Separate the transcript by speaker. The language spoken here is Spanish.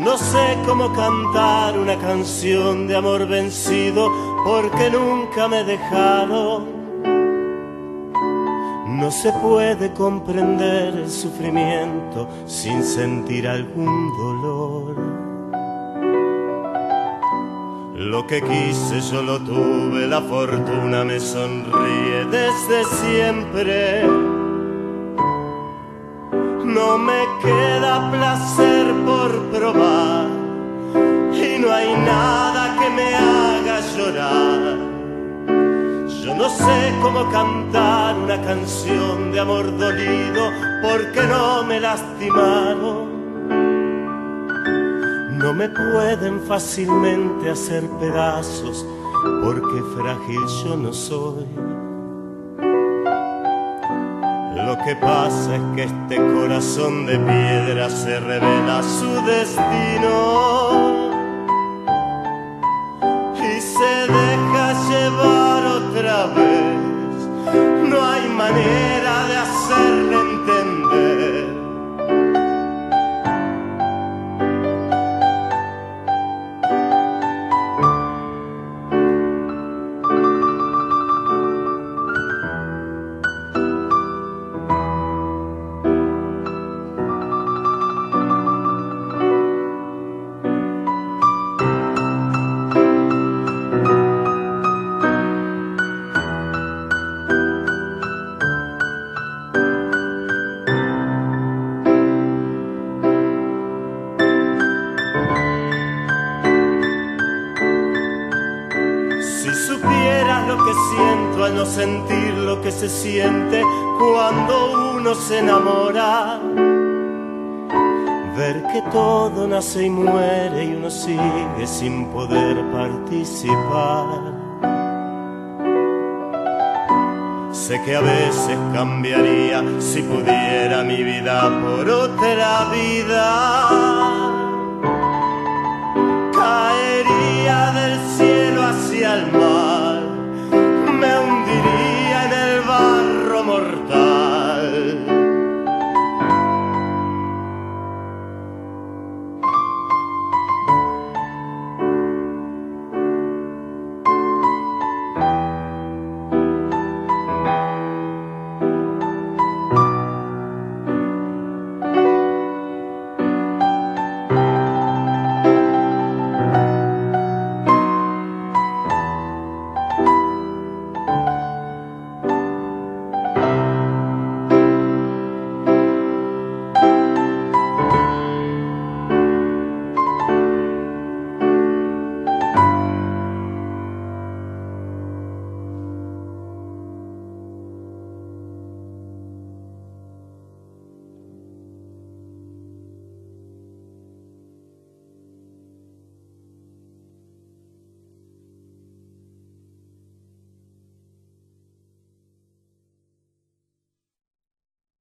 Speaker 1: No sé cómo cantar una canción de amor vencido porque nunca me dejaron. No se puede comprender el sufrimiento sin sentir algún dolor. Lo que quise yo lo tuve, la fortuna me sonríe desde siempre. No me queda placer no sé cómo cantar una canción de amor dolido porque no me lastimaron. No me pueden fácilmente hacer pedazos porque frágil yo no soy. Lo que pasa es que este corazón de piedra se revela su destino manera Si supieras lo que siento al no sentir lo que se siente cuando uno se enamora. Ver que todo nace y muere y uno sigue sin poder participar. Sé que a veces cambiaría si pudiera mi vida por otra vida